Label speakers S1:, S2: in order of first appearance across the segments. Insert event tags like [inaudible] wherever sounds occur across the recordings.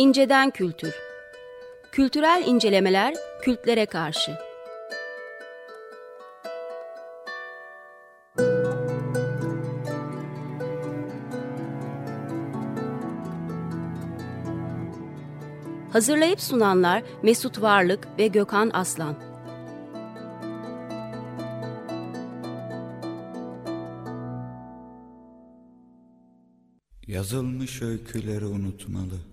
S1: İnceden Kültür. Kültürel incelemeler kültlere karşı. Hazırlayıp sunanlar Mesut Varlık ve Gökhan Aslan.
S2: Yazılmış öyküleri unutmalı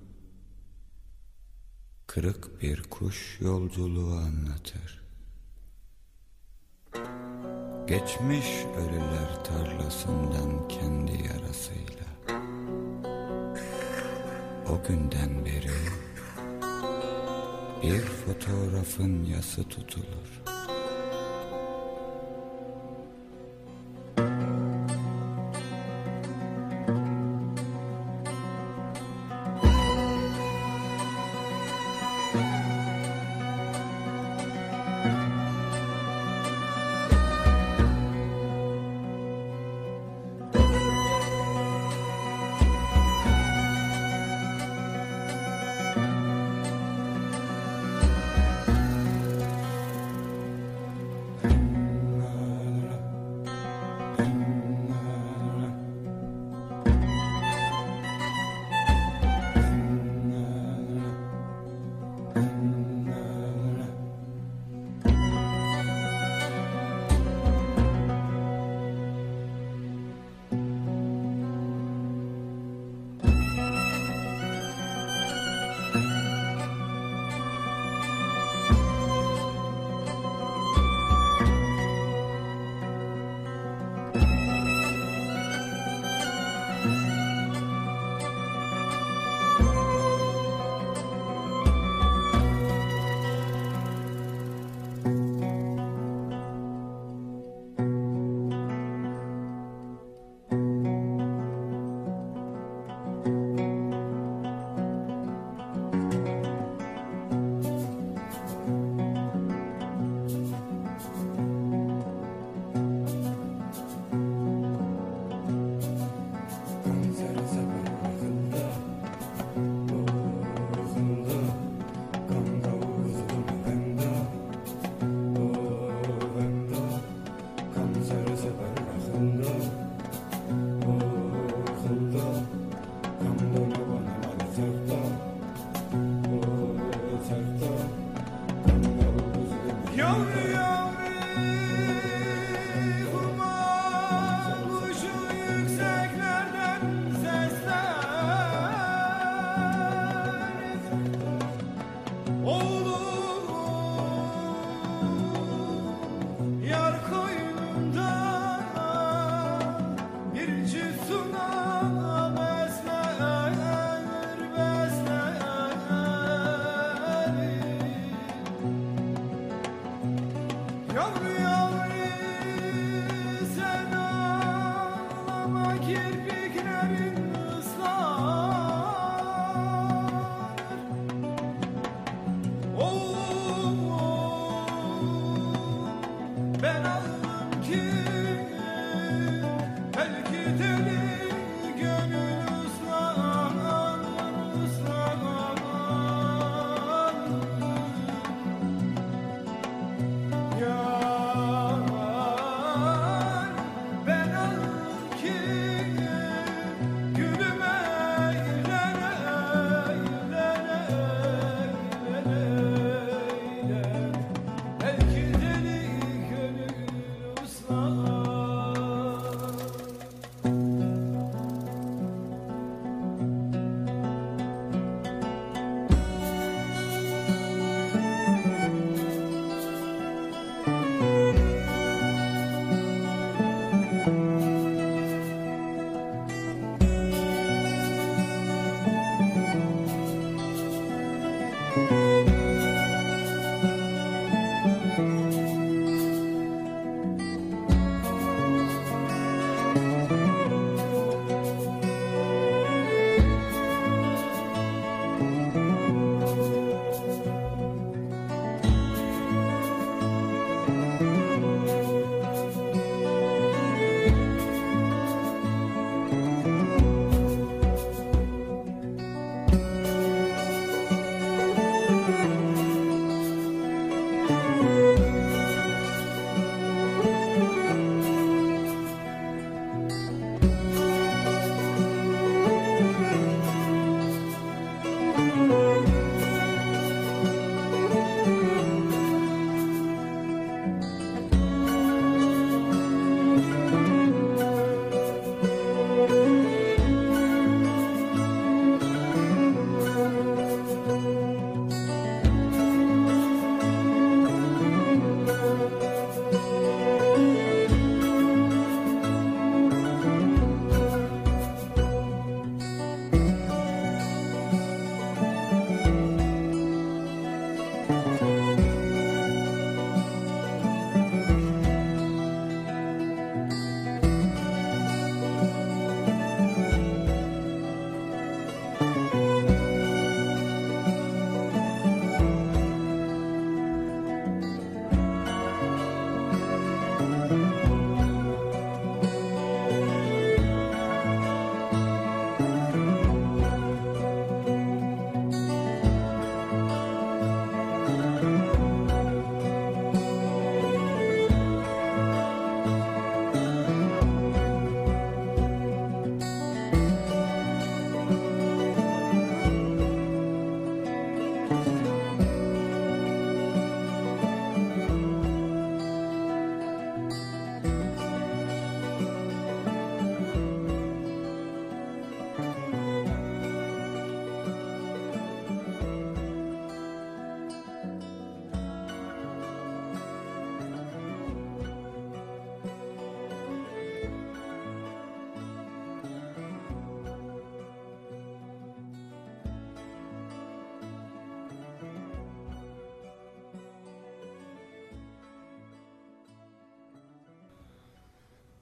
S2: Kırık bir kuş yolculuğu anlatır. Geçmiş ölüler tarlasından kendi yarasıyla. O günden beri bir fotoğrafın yası tutulur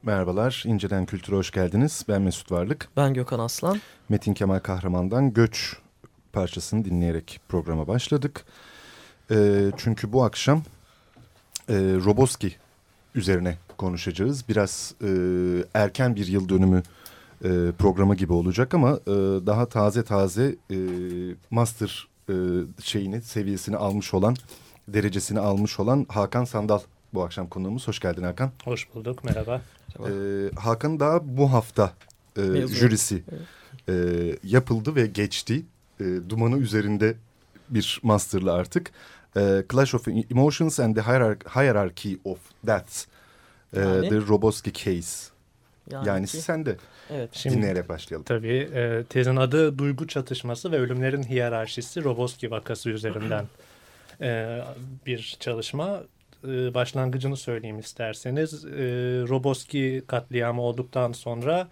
S3: Merhabalar, İncelen Kültür'e hoş geldiniz. Ben Mesut Varlık.
S4: Ben Gökhan Aslan.
S3: Metin Kemal Kahraman'dan Göç parçasını dinleyerek programa başladık. E, çünkü bu akşam e, Roboski üzerine konuşacağız. Biraz e, erken bir yıl dönümü e, programı gibi olacak ama e, daha taze taze e, master e, şeyini seviyesini almış olan derecesini almış olan Hakan Sandal bu akşam konuğumuz. Hoş geldin Hakan.
S5: Hoş bulduk merhaba.
S3: E, Hakan daha bu hafta e, jürisi e, yapıldı ve geçti. E, dumanı üzerinde bir masterlı artık. E, Clash of Emotions and the Hierarchy of Deaths. E, yani? The Roboski Case. Yani, yani ki, sen de evet. Şimdi, dinleyerek başlayalım.
S5: Tabii e, tezin adı Duygu Çatışması ve Ölümlerin Hiyerarşisi Roboski vakası üzerinden e, bir çalışma. E, başlangıcını söyleyeyim isterseniz. E, Roboski katliamı olduktan sonra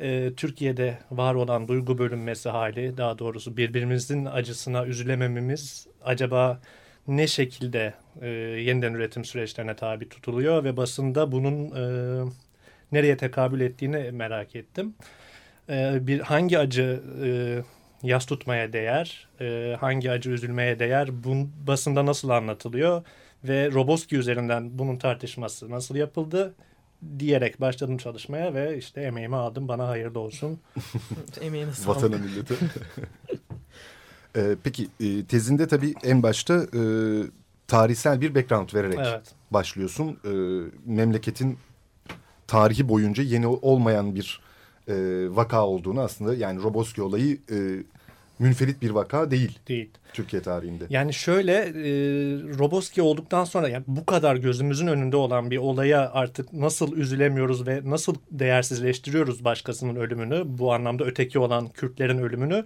S5: e, Türkiye'de var olan duygu bölünmesi hali daha doğrusu birbirimizin acısına üzülemememiz acaba ne şekilde yeniden üretim süreçlerine tabi tutuluyor ve basında bunun nereye tekabül ettiğini merak ettim. Bir hangi acı e, yas tutmaya değer, hangi acı üzülmeye değer, bun, basında nasıl anlatılıyor ve Roboski üzerinden bunun tartışması nasıl yapıldı diyerek başladım çalışmaya ve işte emeğimi aldım bana hayırlı olsun. [laughs]
S4: Emeğine sağlık.
S3: Vatana millete. [laughs] ee, peki e, tezinde tabii en başta e, tarihsel bir background vererek evet. başlıyorsun. E, memleketin tarihi boyunca yeni olmayan bir e, vaka olduğunu aslında yani Roboski olayı e, münferit bir vaka değil.
S5: Değil.
S3: Türkiye tarihinde.
S5: Yani şöyle e, Roboski olduktan sonra yani bu kadar gözümüzün önünde olan bir olaya artık nasıl üzülemiyoruz ve nasıl değersizleştiriyoruz başkasının ölümünü bu anlamda öteki olan Kürtlerin ölümünü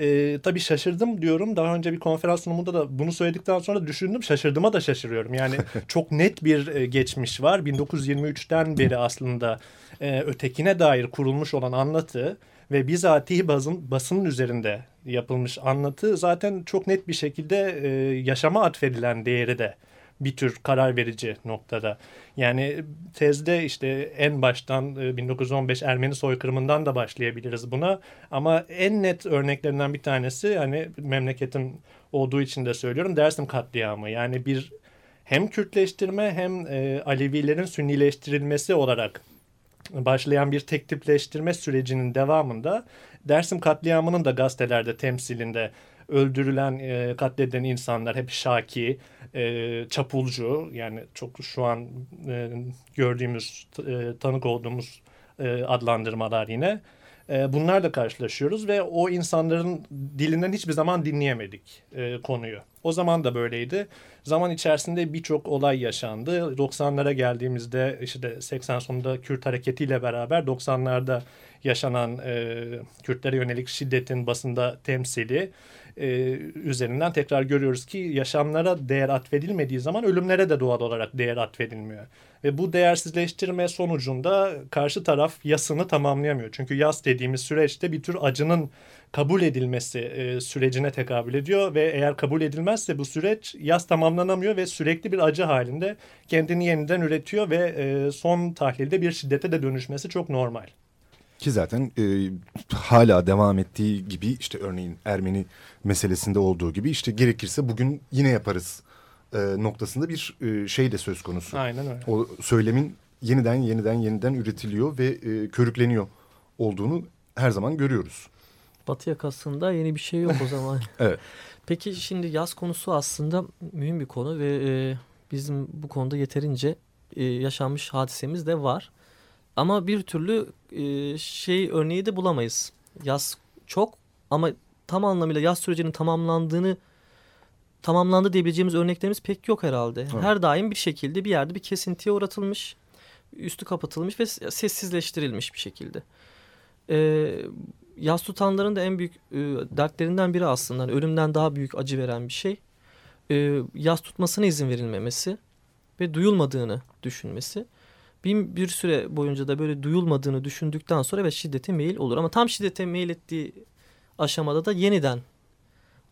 S5: e, tabii şaşırdım diyorum. Daha önce bir konferans sunumunda da bunu söyledikten sonra düşündüm. Şaşırdığıma da şaşırıyorum. Yani [laughs] çok net bir e, geçmiş var. 1923'ten beri aslında e, ötekine dair kurulmuş olan anlatı ve bizatihi basın, basının üzerinde yapılmış anlatı zaten çok net bir şekilde e, yaşama atfedilen değeri de bir tür karar verici noktada. Yani tezde işte en baştan 1915 e, Ermeni soykırımından da başlayabiliriz buna. Ama en net örneklerinden bir tanesi hani memleketim olduğu için de söylüyorum Dersim katliamı. Yani bir hem Kürtleştirme hem e, Alevilerin Sünnileştirilmesi olarak başlayan bir tek tipleştirme sürecinin devamında Dersim katliamının da gazetelerde temsilinde öldürülen, e, katledilen insanlar hep Şaki, e, Çapulcu yani çok şu an e, gördüğümüz, e, tanık olduğumuz e, adlandırmalar yine. E, bunlarla karşılaşıyoruz ve o insanların dilinden hiçbir zaman dinleyemedik e, konuyu. O zaman da böyleydi. Zaman içerisinde birçok olay yaşandı. 90'lara geldiğimizde işte 80 sonunda Kürt hareketiyle beraber 90'larda yaşanan e, Kürtlere yönelik şiddetin basında temsili e, üzerinden tekrar görüyoruz ki yaşamlara değer atfedilmediği zaman ölümlere de doğal olarak değer atfedilmiyor. Ve bu değersizleştirme sonucunda karşı taraf yasını tamamlayamıyor. Çünkü yas dediğimiz süreçte bir tür acının kabul edilmesi e, sürecine tekabül ediyor ve eğer kabul edilmezse bu süreç yas tamamlanamıyor ve sürekli bir acı halinde kendini yeniden üretiyor ve e, son tahlilde bir şiddete de dönüşmesi çok normal.
S3: Ki zaten e, hala devam ettiği gibi işte örneğin Ermeni meselesinde olduğu gibi işte gerekirse bugün yine yaparız e, noktasında bir e, şey de söz konusu.
S5: Aynen öyle.
S3: O söylemin yeniden yeniden yeniden üretiliyor ve e, körükleniyor olduğunu her zaman görüyoruz.
S4: Batı yakasında yeni bir şey yok o zaman. [laughs]
S3: evet.
S4: Peki şimdi yaz konusu aslında mühim bir konu ve e, bizim bu konuda yeterince e, yaşanmış hadisemiz de var. Ama bir türlü e, şey örneği de bulamayız. Yaz çok ama tam anlamıyla yaz sürecinin tamamlandığını tamamlandı diyebileceğimiz örneklerimiz pek yok herhalde. Evet. Her daim bir şekilde bir yerde bir kesintiye uğratılmış, üstü kapatılmış ve sessizleştirilmiş bir şekilde. Ee, yaz tutanların da en büyük e, dertlerinden biri aslında hani ölümden daha büyük acı veren bir şey. E, yaz tutmasına izin verilmemesi ve duyulmadığını düşünmesi. Bir, bir süre boyunca da böyle duyulmadığını düşündükten sonra ve şiddete meyil olur. Ama tam şiddete meyil ettiği aşamada da yeniden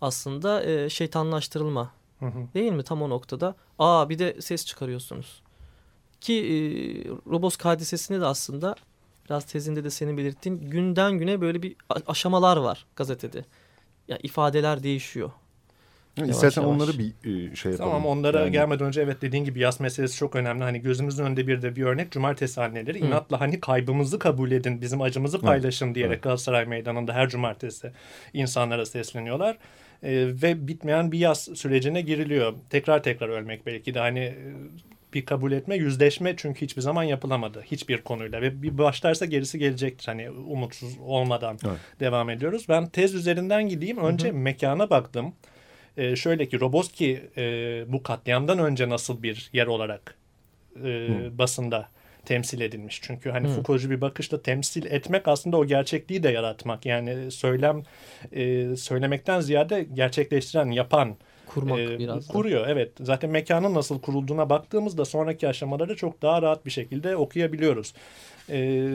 S4: aslında e, şeytanlaştırılma hı hı. değil mi tam o noktada? Aa bir de ses çıkarıyorsunuz. Ki e, Robosk hadisesinde de aslında biraz tezinde de senin belirttiğin günden güne böyle bir aşamalar var gazetede. Yani ifadeler değişiyor.
S3: Yavaş İstersen yavaş. onları bir e, şey yapalım.
S5: Tamam onlara yani... gelmeden önce evet dediğin gibi yaz meselesi çok önemli. Hani gözümüzün önünde bir de bir örnek cumartesi anneleri Hı. inatla hani kaybımızı kabul edin bizim acımızı paylaşın evet. diyerek evet. Galatasaray Meydanı'nda her cumartesi insanlara sesleniyorlar. Ee, ve bitmeyen bir yaz sürecine giriliyor. Tekrar tekrar ölmek belki de hani bir kabul etme, yüzleşme çünkü hiçbir zaman yapılamadı hiçbir konuyla ve bir başlarsa gerisi gelecektir hani umutsuz olmadan evet. devam ediyoruz. Ben tez üzerinden gideyim. Önce hı hı. mekana baktım. Ee, şöyle ki Roboski e, bu katliamdan önce nasıl bir yer olarak e, basında temsil edilmiş. Çünkü hani hmm. Foucault'cu bir bakışla temsil etmek aslında o gerçekliği de yaratmak. Yani söylem e, söylemekten ziyade gerçekleştiren, yapan
S4: kurmak e, biraz.
S5: Kuruyor da. evet. Zaten mekanın nasıl kurulduğuna baktığımızda sonraki aşamaları çok daha rahat bir şekilde okuyabiliyoruz. E,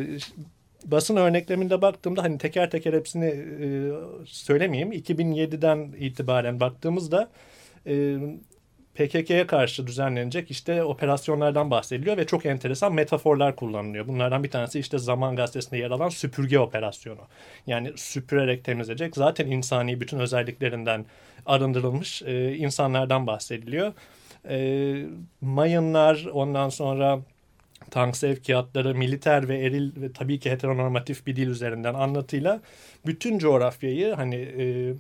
S5: basın örnekleminde baktığımda hani teker teker hepsini e, söylemeyeyim. 2007'den itibaren baktığımızda e, PKK'ya karşı düzenlenecek işte operasyonlardan bahsediliyor ve çok enteresan metaforlar kullanılıyor. Bunlardan bir tanesi işte Zaman Gazetesi'nde yer alan süpürge operasyonu. Yani süpürerek temizleyecek. Zaten insani bütün özelliklerinden arındırılmış e, insanlardan bahsediliyor. E, mayınlar ondan sonra tank sevkiyatları, militer ve eril ve tabii ki heteronormatif bir dil üzerinden anlatıyla bütün coğrafyayı hani e,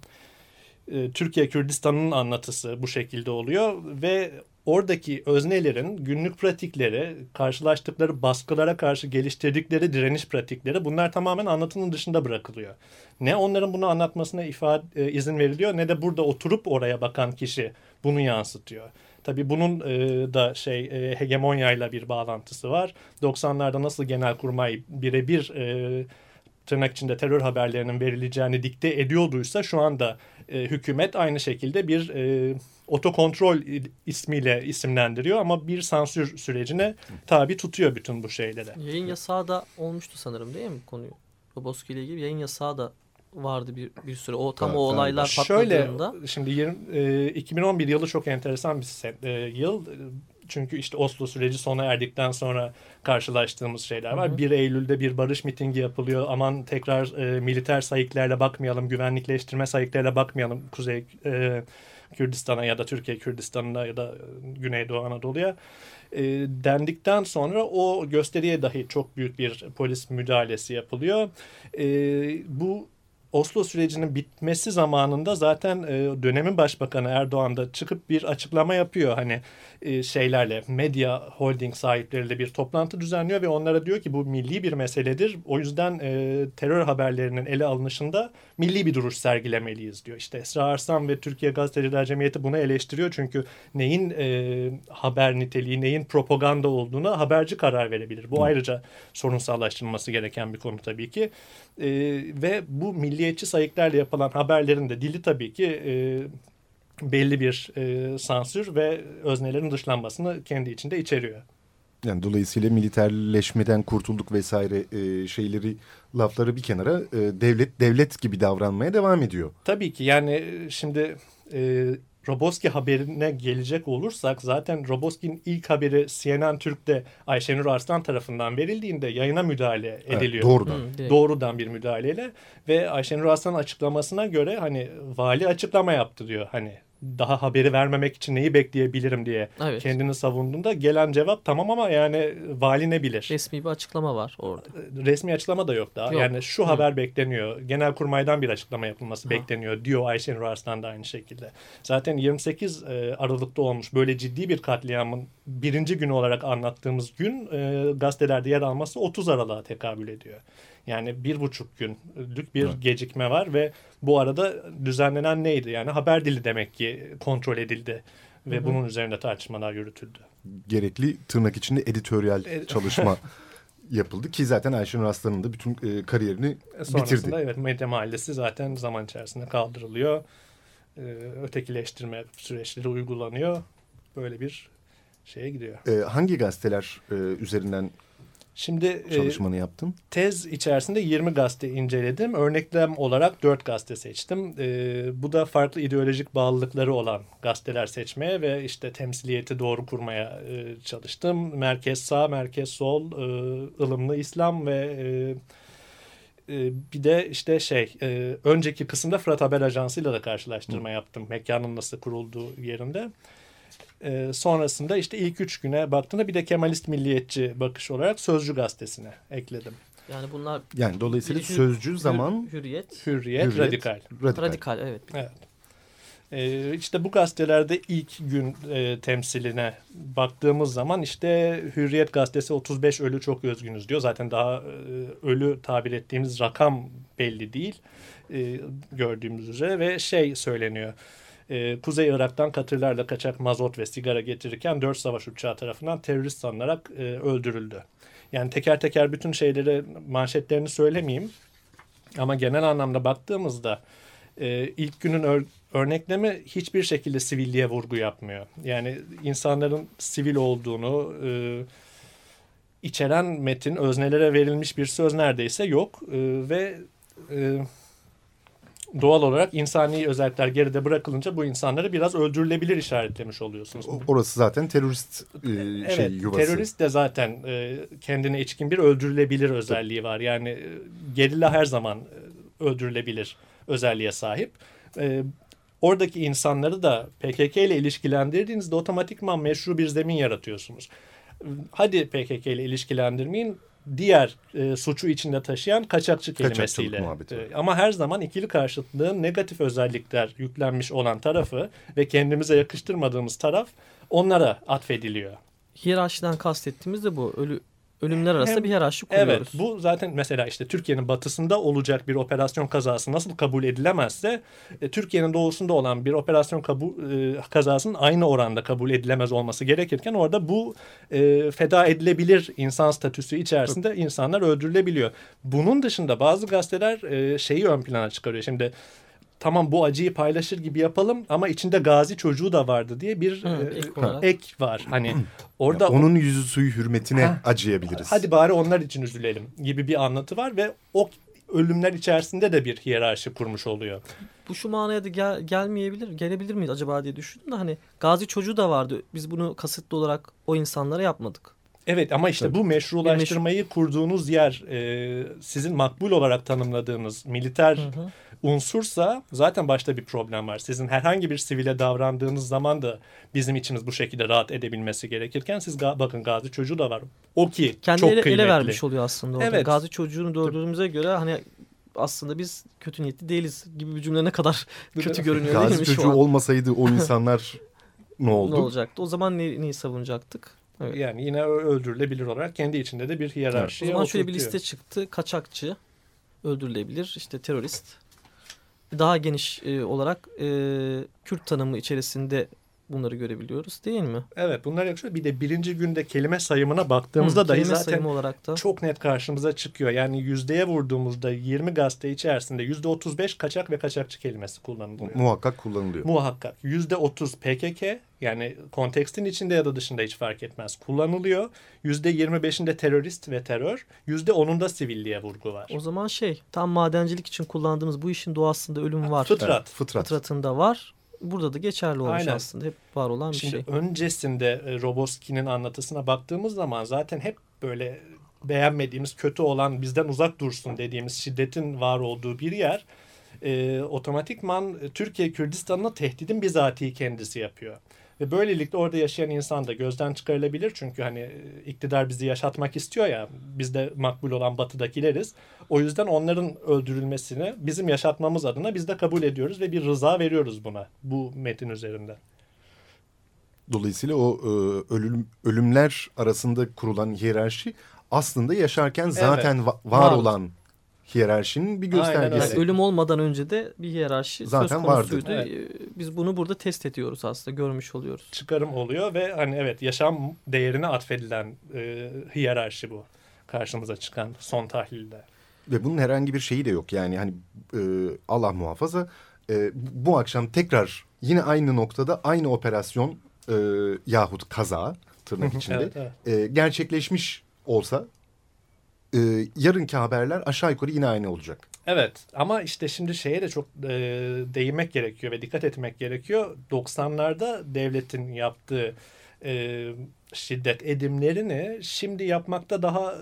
S5: e, Türkiye Kürdistan'ın anlatısı bu şekilde oluyor ve oradaki öznelerin günlük pratikleri, karşılaştıkları baskılara karşı geliştirdikleri direniş pratikleri bunlar tamamen anlatının dışında bırakılıyor. Ne onların bunu anlatmasına ifade izin veriliyor ne de burada oturup oraya bakan kişi bunu yansıtıyor. Tabii bunun e, da şey e, hegemonyayla bir bağlantısı var. 90'larda nasıl genelkurmay birebir e, tırnak içinde terör haberlerinin verileceğini dikte ediyorduysa şu anda e, hükümet aynı şekilde bir e, otokontrol ismiyle isimlendiriyor ama bir sansür sürecine tabi tutuyor bütün bu şeylere.
S4: Yayın yasağı da olmuştu sanırım değil mi konuyu? Roboski ile ilgili yayın yasağı da vardı bir, bir süre. O tam evet, o olaylar evet. patladığında.
S5: Şöyle şimdi 20, e, 2011 yılı çok enteresan bir e, yıl. Çünkü işte Oslo süreci sona erdikten sonra karşılaştığımız şeyler var. Hı hı. 1 Eylül'de bir barış mitingi yapılıyor. Aman tekrar e, militer sayıklarla bakmayalım, güvenlikleştirme sayıklarla bakmayalım Kuzey e, Kürdistan'a ya da Türkiye Kürdistan'ına ya da Güneydoğu Anadolu'ya e, dendikten sonra o gösteriye dahi çok büyük bir polis müdahalesi yapılıyor. E, bu Oslo sürecinin bitmesi zamanında zaten e, dönemin başbakanı Erdoğan da çıkıp bir açıklama yapıyor. Hani e, şeylerle medya holding sahipleriyle bir toplantı düzenliyor ve onlara diyor ki bu milli bir meseledir. O yüzden e, terör haberlerinin ele alınışında milli bir duruş sergilemeliyiz diyor. İşte Esra Arslan ve Türkiye Gazeteciler Cemiyeti bunu eleştiriyor. Çünkü neyin e, haber niteliği, neyin propaganda olduğuna haberci karar verebilir. Bu Hı. ayrıca sorunsallaştırılması gereken bir konu tabii ki. E, ve bu milliyetçi sayıklarla yapılan haberlerin de dili tabii ki e, belli bir e, sansür ve öznelerin dışlanmasını kendi içinde içeriyor.
S3: Yani dolayısıyla militerleşmeden kurtulduk vesaire e, şeyleri lafları bir kenara e, devlet devlet gibi davranmaya devam ediyor.
S5: Tabii ki yani e, şimdi e, Roboski haberine gelecek olursak zaten Roboski'nin ilk haberi CNN Türk'te Ayşenur Arslan tarafından verildiğinde yayına müdahale ediliyor.
S3: Evet, doğrudan. Hı,
S5: doğrudan bir müdahaleyle ve Ayşenur Arslan'ın açıklamasına göre hani vali açıklama yaptı diyor. Hani daha haberi vermemek için neyi bekleyebilirim diye evet. kendini savunduğunda gelen cevap tamam ama yani vali ne bilir?
S4: Resmi bir açıklama var orada.
S5: Resmi açıklama da yok daha. Yok. Yani şu Hı. haber bekleniyor. Genelkurmay'dan bir açıklama yapılması ha. bekleniyor diyor Ayşenur Arslan da aynı şekilde. Zaten 28 e, Aralık'ta olmuş böyle ciddi bir katliamın birinci günü olarak anlattığımız gün e, gazetelerde yer alması 30 Aralık'a tekabül ediyor. Yani bir buçuk günlük bir evet. gecikme var ve bu arada düzenlenen neydi? Yani haber dili demek ki kontrol edildi ve Hı-hı. bunun üzerinde tartışmalar yürütüldü.
S3: Gerekli tırnak içinde editoryal e, [laughs] çalışma yapıldı ki zaten Ayşenur Aslan'ın da bütün e, kariyerini Sonrasında, bitirdi.
S5: evet medya mahallesi zaten zaman içerisinde kaldırılıyor. E, ötekileştirme süreçleri uygulanıyor. Böyle bir şeye gidiyor.
S3: E, hangi gazeteler e, üzerinden
S5: Şimdi e,
S3: çalışmanı yaptın?
S5: tez içerisinde 20 gazete inceledim. Örneklem olarak 4 gazete seçtim. E, bu da farklı ideolojik bağlılıkları olan gazeteler seçmeye ve işte temsiliyeti doğru kurmaya e, çalıştım. Merkez sağ, merkez sol, e, ılımlı İslam ve e, e, bir de işte şey e, önceki kısımda Fırat Haber Ajansı ile de karşılaştırma yaptım. Mekanın nasıl kurulduğu yerinde. E, sonrasında işte ilk üç güne baktığımda bir de Kemalist milliyetçi bakış olarak Sözcü gazetesine ekledim.
S4: Yani bunlar
S3: Yani dolayısıyla
S4: Hür-
S3: sözcü
S4: hür-
S3: zaman
S4: hürriyet,
S5: Hürriyet,
S3: hürriyet,
S5: radikal.
S3: radikal.
S4: radikal evet.
S5: Evet. Ee, işte bu gazetelerde ilk gün e, temsiline baktığımız zaman işte Hürriyet gazetesi 35 ölü çok özgünüz diyor. Zaten daha e, ölü tabir ettiğimiz rakam belli değil e, gördüğümüz üzere ve şey söyleniyor. E, Kuzey Irak'tan katırlarla kaçak mazot ve sigara getirirken dört savaş uçağı tarafından terörist sanılarak e, öldürüldü. Yani teker teker bütün şeyleri manşetlerini söylemeyeyim. Ama genel anlamda baktığımızda e, ilk günün ör- örneklemi hiçbir şekilde sivilliğe vurgu yapmıyor. Yani insanların sivil olduğunu e, içeren metin öznelere verilmiş bir söz neredeyse yok E, ve e, doğal olarak insani özellikler geride bırakılınca bu insanları biraz öldürülebilir işaretlemiş oluyorsunuz.
S3: Orası zaten terörist e,
S5: Evet,
S3: şey yuvası.
S5: terörist de zaten e, kendine içkin bir öldürülebilir özelliği var. Yani e, gerilla her zaman e, öldürülebilir özelliğe sahip. E, oradaki insanları da PKK ile ilişkilendirdiğinizde otomatikman meşru bir zemin yaratıyorsunuz. E, Hadi PKK ile ilişkilendirmeyin. Diğer e, suçu içinde taşıyan kaçakçı kelimesiyle. E, ama her zaman ikili karşıtlığın negatif özellikler yüklenmiş olan tarafı ve kendimize yakıştırmadığımız taraf onlara atfediliyor.
S4: Hiyerarşiden kastettiğimiz de bu. Ölü, ölümler arasında
S5: Hem-
S4: bir hiyerarşi
S5: Evet
S4: kuruyoruz.
S5: bu zaten mesela işte Türkiye'nin batısında olacak bir operasyon kazası nasıl kabul edilemezse e, Türkiye'nin doğusunda olan bir operasyon kabul, e, kazasının aynı oranda kabul edilemez olması gerekirken orada bu e, feda edilebilir insan statüsü içerisinde insanlar öldürülebiliyor. Bunun dışında bazı gazeteler e, şeyi ön plana çıkarıyor. Şimdi tamam bu acıyı paylaşır gibi yapalım ama içinde gazi çocuğu da vardı diye bir
S4: Hı,
S5: e,
S4: ek olarak.
S5: ek var. Hani orada
S3: Yani onun yüzü suyu hürmetine
S5: Ha.
S3: acıyabiliriz.
S5: Hadi bari onlar için üzülelim gibi bir anlatı var ve o ölümler içerisinde de bir hiyerarşi kurmuş oluyor.
S4: Bu şu manaya da gel, gelmeyebilir, gelebilir miyiz acaba diye düşündüm de hani gazi çocuğu da vardı. Biz bunu kasıtlı olarak o insanlara yapmadık.
S5: Evet ama işte
S3: Tabii.
S5: bu meşrulaştırmayı kurduğunuz yer e, sizin makbul olarak tanımladığınız militer unsursa zaten başta bir problem var. Sizin herhangi bir sivile davrandığınız zaman da bizim içimiz bu şekilde rahat edebilmesi gerekirken siz ga- bakın gazi çocuğu da var. O ki
S4: Kendi
S5: çok
S4: ele, ele
S5: kıymetli.
S4: vermiş oluyor aslında orada.
S5: Evet.
S4: Gazi çocuğunu dördüğümüze göre hani aslında biz kötü niyetli değiliz gibi bir cümle ne kadar [laughs] kötü görünüyor değil
S3: Gazi
S4: mi şu
S3: çocuğu olmasaydı o [laughs] insanlar ne oldu?
S4: Ne olacaktı? O zaman ne, neyi savunacaktık? Evet.
S5: Yani yine öldürülebilir olarak kendi içinde de bir
S4: O
S5: hiyerarşi
S4: zaman şöyle bir
S5: oturtuyor.
S4: liste çıktı. Kaçakçı, öldürülebilir, işte terörist. Daha geniş e, olarak e, Kürt tanımı içerisinde bunları görebiliyoruz değil mi?
S5: Evet bunlar yakışıyor. Bir de birinci günde kelime sayımına baktığımızda
S4: Hı,
S5: dahi
S4: kelime
S5: zaten
S4: sayımı olarak da.
S5: çok net karşımıza çıkıyor. Yani yüzdeye vurduğumuzda 20 gazete içerisinde yüzde 35 kaçak ve kaçakçı kelimesi kullanılıyor.
S3: Muhakkak kullanılıyor.
S5: Muhakkak. Yüzde 30 PKK yani kontekstin içinde ya da dışında hiç fark etmez kullanılıyor. Yüzde 25'inde terörist ve terör. Yüzde 10'unda sivilliğe vurgu var.
S4: O zaman şey tam madencilik için kullandığımız bu işin doğasında ölüm var.
S5: Fıtrat.
S3: Fıtrat.
S4: Fıtratında var. Burada da geçerli olmuş
S5: Aynen.
S4: aslında. Hep var olan bir
S5: Şimdi
S4: şey.
S5: öncesinde e, Roboski'nin anlatısına baktığımız zaman zaten hep böyle beğenmediğimiz, kötü olan, bizden uzak dursun dediğimiz şiddetin var olduğu bir yer e, otomatikman Türkiye Kürdistan'ına tehdidin bizatihi kendisi yapıyor. Ve böylelikle orada yaşayan insan da gözden çıkarılabilir. Çünkü hani e, iktidar bizi yaşatmak istiyor ya. Biz de makbul olan batıdakileriz. O yüzden onların öldürülmesini bizim yaşatmamız adına biz de kabul ediyoruz ve bir rıza veriyoruz buna bu metin üzerinden.
S3: Dolayısıyla o e, ölüm, ölümler arasında kurulan hiyerarşi aslında yaşarken zaten va- var,
S4: Var.
S3: olan hiyerarşinin bir
S5: Aynen
S3: göstergesi.
S4: Yani ölüm olmadan önce de bir hiyerarşi
S3: Zaten
S4: söz
S3: vardı.
S4: konusuydu.
S5: Evet.
S4: Ee, Biz bunu burada test ediyoruz aslında. Görmüş oluyoruz.
S5: çıkarım oluyor ve hani evet yaşam değerine atfedilen e, hiyerarşi bu karşımıza çıkan son tahlilde.
S3: Ve bunun herhangi bir şeyi de yok. Yani hani e, Allah muhafaza e, bu akşam tekrar yine aynı noktada aynı operasyon e, yahut kaza tırnak içinde
S5: Evet, evet.
S3: e, gerçekleşmiş olsa e, yarınki haberler aşağı yukarı yine aynı olacak.
S5: Evet ama işte şimdi şeye de çok e, değinmek gerekiyor ve dikkat etmek gerekiyor. 90'larda devletin yaptığı e, şiddet edimlerini şimdi yapmakta daha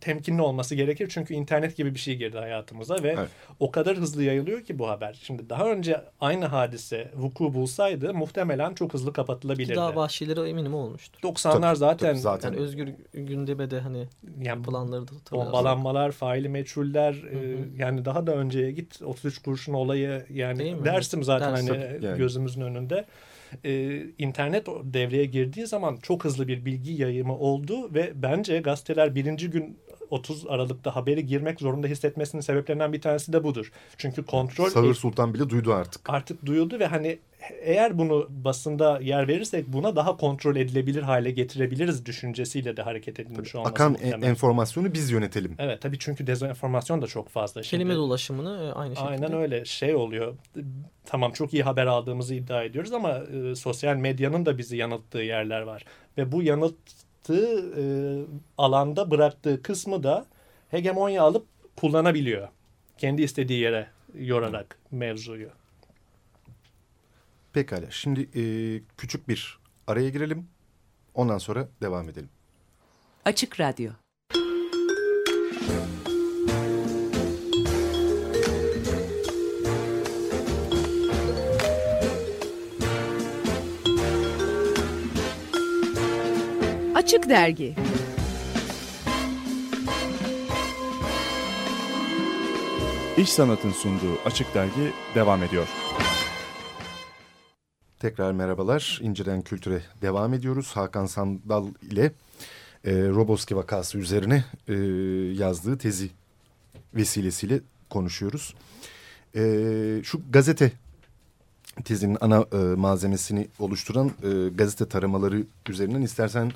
S5: temkinli olması gerekir. Çünkü internet gibi bir şey girdi hayatımıza ve
S3: Evet.
S5: o kadar hızlı yayılıyor ki bu haber. Şimdi daha önce aynı hadise vuku bulsaydı muhtemelen çok hızlı kapatılabilirdi.
S4: Daha vahşileri eminim olmuştur.
S5: 90'lar
S3: Tabii,
S5: zaten
S3: tabii, zaten.
S4: Yani özgür gündeme de hani
S5: yani
S4: yapılanları da tabii
S5: bombalanmalar, faili meçhuller e,
S4: hı.
S5: yani daha da önceye git 33 kurşun olayı yani
S4: Değil mi?
S5: dersim zaten
S4: Ders.
S5: hani
S3: Tabii, yani.
S5: gözümüzün önünde. E, internet devreye girdiği zaman çok hızlı bir bilgi yayımı oldu ve bence gazeteler birinci gün 30 Aralık'ta haberi girmek zorunda hissetmesinin sebeplerinden bir tanesi de budur. Çünkü kontrol
S3: Sağır Sultan bile duydu artık.
S5: artık duyuldu ve hani eğer bunu basında yer verirsek buna daha kontrol edilebilir hale getirebiliriz düşüncesiyle de hareket edilmiş olması
S3: Akan e-
S5: muhtemel.
S3: enformasyonu biz yönetelim.
S5: Evet tabii çünkü dezenformasyon da çok fazla. Şimdi,
S4: kelime dolaşımını e, aynı şekilde.
S5: Aynen öyle şey oluyor. Tamam çok iyi haber aldığımızı iddia ediyoruz ama e, sosyal medyanın da bizi yanılttığı yerler var. Ve bu yanılttığı e, alanda bıraktığı kısmı da hegemonya alıp kullanabiliyor. Kendi istediği yere yorarak mevzuyu.
S3: Pekala. Şimdi e, küçük bir araya girelim. Ondan sonra devam edelim.
S6: Açık Radyo
S7: Açık Dergi
S8: İş Sanat'ın sunduğu Açık Dergi devam ediyor.
S3: Tekrar merhabalar. İnceden Kültür'e devam ediyoruz. Hakan Sandal ile e, Roboski vakası üzerine e, yazdığı tezi vesilesiyle konuşuyoruz. E, şu gazete tezinin ana e, malzemesini oluşturan e, gazete taramaları üzerinden istersen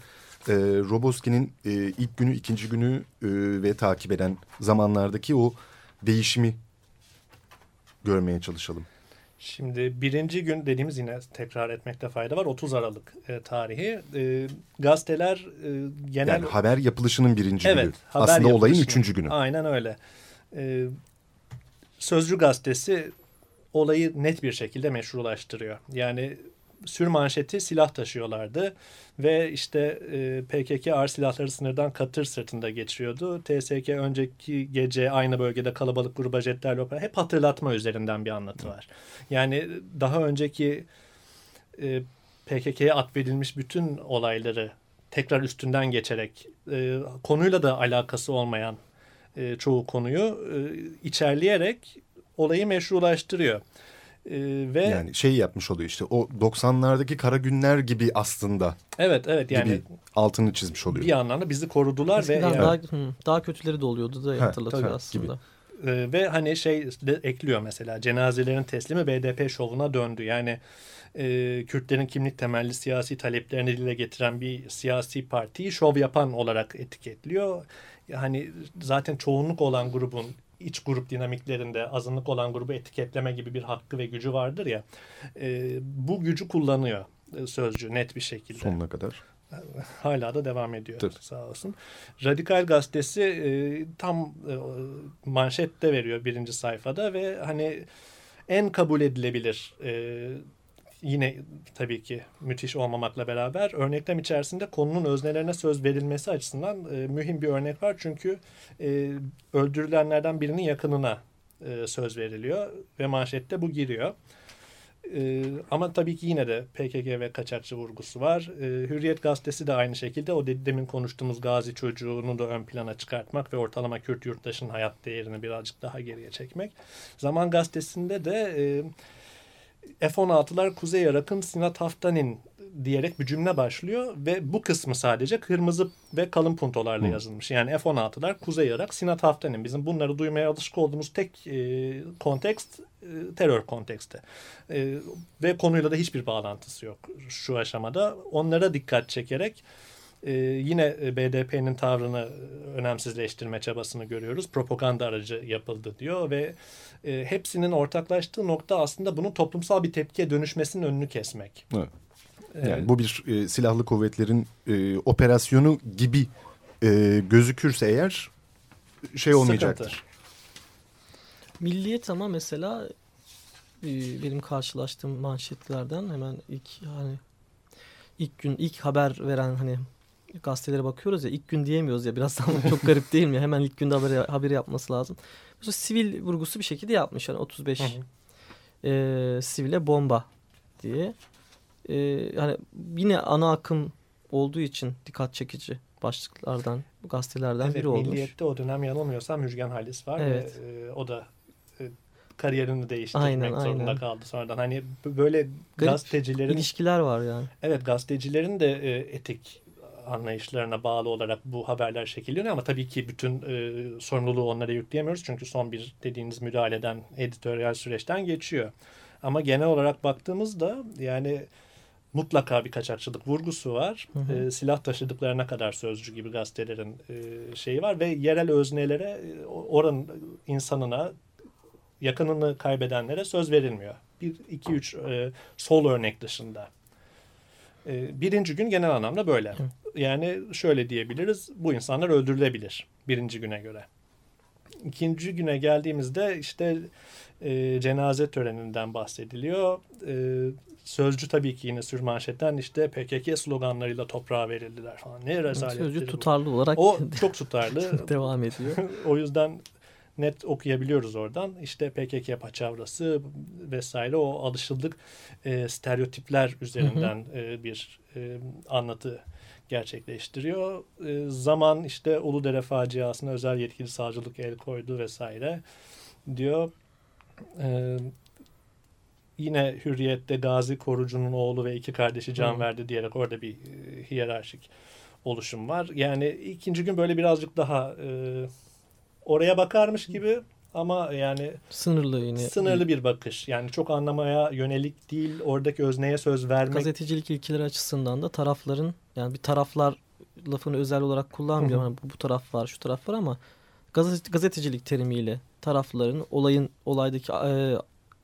S3: e, Roboski'nin e, ilk günü, ikinci günü e, ve takip eden zamanlardaki o değişimi görmeye çalışalım.
S5: Şimdi birinci gün dediğimiz yine tekrar etmekte fayda var. 30 Aralık e, tarihi. E, gazeteler e, genel...
S3: Yani haber yapılışının birinci
S5: Evet,
S3: günü.
S5: haber
S3: Aslında olayın üçüncü günü.
S5: Aynen öyle. Ee, Sözcü gazetesi olayı net bir şekilde meşrulaştırıyor. Yani sür manşeti silah taşıyorlardı ve işte e, PKK ağır silahları sınırdan katır sırtında geçiyordu. TSK önceki gece aynı bölgede kalabalık gruba jetlerle opera hep hatırlatma üzerinden bir anlatı var. Yani daha önceki e, PKK'ya atfedilmiş bütün olayları tekrar üstünden geçerek e, konuyla da alakası olmayan e, çoğu konuyu e, içerleyerek olayı meşrulaştırıyor. E, ve
S3: Yani şey yapmış oluyor işte o 90'lardaki kara günler gibi aslında
S5: evet evet yani
S3: gibi altını çizmiş oluyor.
S5: bir anlamda bizi korudular ve
S4: Eskiden
S5: yani-
S4: daha, hı, daha kötüleri de oluyordu da
S3: Ha,
S4: hatırlatıyor
S3: tabii,
S4: aslında.
S5: Ee, ve hani şey de ekliyor mesela cenazelerin teslimi BDP şovuna döndü. Yani e, Kürtlerin kimlik temelli siyasi taleplerini dile getiren bir siyasi partiyi şov yapan olarak etiketliyor. Hani zaten çoğunluk olan grubun iç grup dinamiklerinde azınlık olan grubu etiketleme gibi bir hakkı ve gücü vardır ya. E, bu gücü kullanıyor e, sözcü net bir şekilde
S3: Sonuna kadar. [laughs]
S5: hala da devam ediyor
S3: Tabii.
S5: sağ olsun. Radikal gazetesi e, tam e, manşette veriyor birinci sayfada ve hani en kabul edilebilir e, yine tabii ki müthiş olmamakla beraber örneklem içerisinde konunun öznelerine söz verilmesi açısından e, mühim bir örnek var. Çünkü e, öldürülenlerden birinin yakınına e, söz veriliyor ve manşette bu giriyor. Ee, ama tabii ki yine de PKK ve kaçakçı vurgusu var. Ee, Hürriyet gazetesi de aynı şekilde o de- demin konuştuğumuz gazi çocuğunu da ön plana çıkartmak ve ortalama Kürt yurttaşın hayat değerini birazcık daha geriye çekmek. Zaman gazetesinde de e, F-16'lar Kuzey Irak'ın Sinat Haftanin diyerek bir cümle başlıyor ve bu kısmı sadece kırmızı ve kalın puntolarla yazılmış. Yani F-16'lar Kuzey Irak Sinat Haftanin bizim bunları duymaya alışık olduğumuz tek e, kontekst e, terör konteksti. E, ve konuyla da hiçbir bağlantısı yok şu aşamada. Onlara dikkat çekerek e, yine BDP'nin tavrını önemsizleştirme çabasını görüyoruz. Propaganda aracı yapıldı diyor ve e, hepsinin ortaklaştığı nokta aslında bunun toplumsal bir tepkiye dönüşmesinin önünü kesmek.
S3: Evet. Yani bu bir e, silahlı kuvvetlerin e, operasyonu gibi e, gözükürse eğer şey olmayacaktır.
S4: Milliyet ama mesela e, benim karşılaştığım manşetlerden hemen ilk hani ilk gün ilk haber veren hani gazetelere bakıyoruz ya ilk gün diyemiyoruz ya biraz daha çok garip değil mi? Hemen ilk günde haberi, haberi yapması lazım. Mesela sivil vurgusu bir şekilde yapmış yani 35
S5: Hı hı.
S4: e, sivile bomba diye. E, yani yine ana akım olduğu için dikkat çekici başlıklardan, gazetelerden
S5: Evet,
S4: biri olmuş.
S5: Milliyet'te o dönem yanılmıyorsam Müjgan Halis var
S4: Evet.
S5: ve e, o da e, kariyerini değiştirmek
S4: Aynen,
S5: zorunda
S4: aynen.
S5: kaldı sonradan. Hani böyle
S4: Garip
S5: gazetecilerin
S4: İlişkiler var yani.
S5: evet gazetecilerin de e, etik anlayışlarına bağlı olarak bu haberler şekilleniyor ama tabii ki bütün e, sorumluluğu onlara yükleyemiyoruz çünkü son bir dediğiniz müdahaleden editoryal süreçten geçiyor. Ama genel olarak baktığımızda yani mutlaka bir kaçakçılık vurgusu var.
S4: Hı hı.
S5: E, silah taşıdıklarına kadar sözcü gibi gazetelerin e, şeyi var ve yerel öznelere e, oranın insanına yakınını kaybedenlere söz verilmiyor. Bir, iki, üç e, sol örnek dışında. E, birinci gün genel anlamda böyle. Yani şöyle diyebiliriz. Bu insanlar öldürülebilir birinci güne göre. İkinci güne geldiğimizde işte e, cenaze töreninden bahsediliyor. E, sözcü tabii ki yine sürmanşetten işte PKK sloganlarıyla toprağa verildiler falan. Ne rezalettir
S4: Sözcü
S5: bu.
S4: tutarlı olarak
S5: O [laughs] çok tutarlı.
S4: devam ediyor. [laughs]
S5: o yüzden net okuyabiliyoruz oradan. İşte PKK paçavrası vesaire o alışıldık e, stereotipler üzerinden e, bir e, anlatı gerçekleştiriyor. E, zaman işte Uludere faciasına özel yetkili savcılık el koydu vesaire diyor. E, yine Hürriyet'te Gazi Korucu'nun oğlu ve iki kardeşi can
S4: Hı.
S5: verdi diyerek orada bir e, hiyerarşik oluşum var. Yani ikinci gün böyle birazcık daha e, oraya bakarmış gibi ama yani
S4: Sınırlı yine.
S5: sınırlı bir bakış. Yani çok anlamaya yönelik değil, oradaki özneye söz vermek.
S4: Gazetecilik ilkeleri açısından da tarafların yani bir taraflar lafını özel olarak kullanmıyorum. Hani bu, bu taraf var, şu taraf var ama gazete, gazetecilik terimiyle tarafların olayın olaydaki e,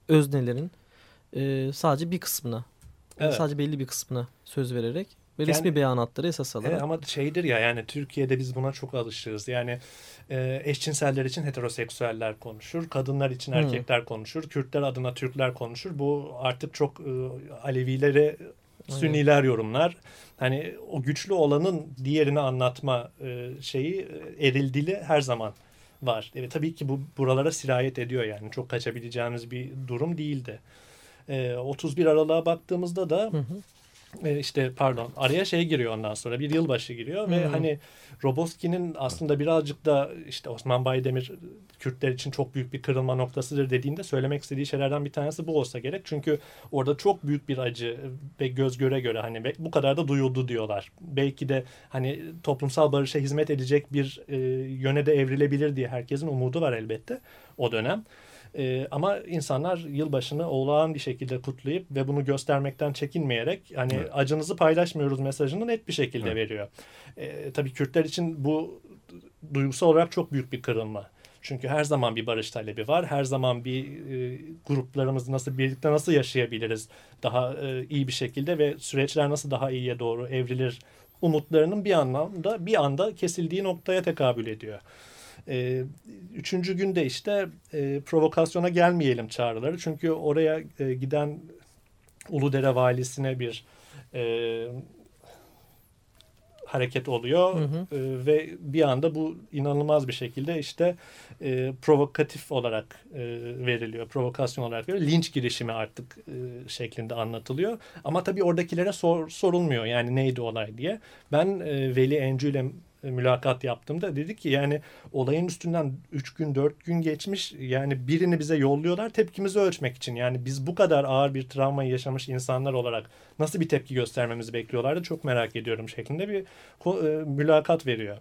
S4: öznelerin e, sadece bir kısmına
S5: Evet.
S4: sadece belli bir kısmına söz vererek ve
S5: Yani-
S4: resmi beyanatları esas alarak
S5: Evet, ama şeydir ya yani Türkiye'de biz buna çok alışığız. Yani e, eşcinseller için heteroseksüeller konuşur, kadınlar için erkekler konuşur, Kürtler adına Türkler konuşur. Bu artık çok e, Alevilere Sünniler yorumlar. Hani o güçlü olanın diğerini anlatma e, şeyi e, eril dili her zaman var. Evet, tabii ki bu buralara sirayet ediyor yani. Çok kaçabileceğimiz bir durum değildi. E, 31 Aralık'a baktığımızda da
S4: Hı hı.
S5: E, işte pardon araya şey giriyor ondan sonra bir yılbaşı giriyor ve
S4: Hmm.
S5: hani Roboski'nin aslında birazcık da işte Osman Baydemir Kürtler için çok büyük bir kırılma noktasıdır dediğinde söylemek istediği şeylerden bir tanesi bu olsa gerek. Çünkü orada çok büyük bir acı ve göz göre göre hani bu kadar da duyuldu diyorlar. Belki de hani toplumsal barışa hizmet edecek bir e, yöne de evrilebilir diye herkesin umudu var elbette o dönem. Ee, ama insanlar yılbaşını olağan bir şekilde kutlayıp ve bunu göstermekten çekinmeyerek hani
S3: Evet.
S5: acınızı paylaşmıyoruz mesajını net bir şekilde
S3: Evet.
S5: veriyor. Ee, tabii Kürtler için bu duygusal olarak çok büyük bir kırılma. Çünkü her zaman bir barış talebi var. Her zaman bir e, gruplarımız nasıl birlikte nasıl yaşayabiliriz daha e, iyi bir şekilde ve süreçler nasıl daha iyiye doğru evrilir umutlarının bir anlamda bir anda kesildiği noktaya tekabül ediyor. E, üçüncü günde işte e, provokasyona gelmeyelim çağrıları. Çünkü oraya e, giden Uludere valisine bir e, hareket oluyor
S4: Hı hı.
S5: E, ve bir anda bu inanılmaz bir şekilde işte e, provokatif olarak e, veriliyor, provokasyon olarak veriliyor. Linç girişimi artık e, şeklinde anlatılıyor. Ama tabii oradakilere sor, sorulmuyor yani neydi olay diye. Ben e, Veli Encü ile mülakat yaptığımda dedi ki yani olayın üstünden 3 gün 4 gün geçmiş yani birini bize yolluyorlar tepkimizi ölçmek için. Yani biz bu kadar ağır bir travmayı yaşamış insanlar olarak nasıl bir tepki göstermemizi bekliyorlardı çok merak ediyorum şeklinde bir e, mülakat veriyor.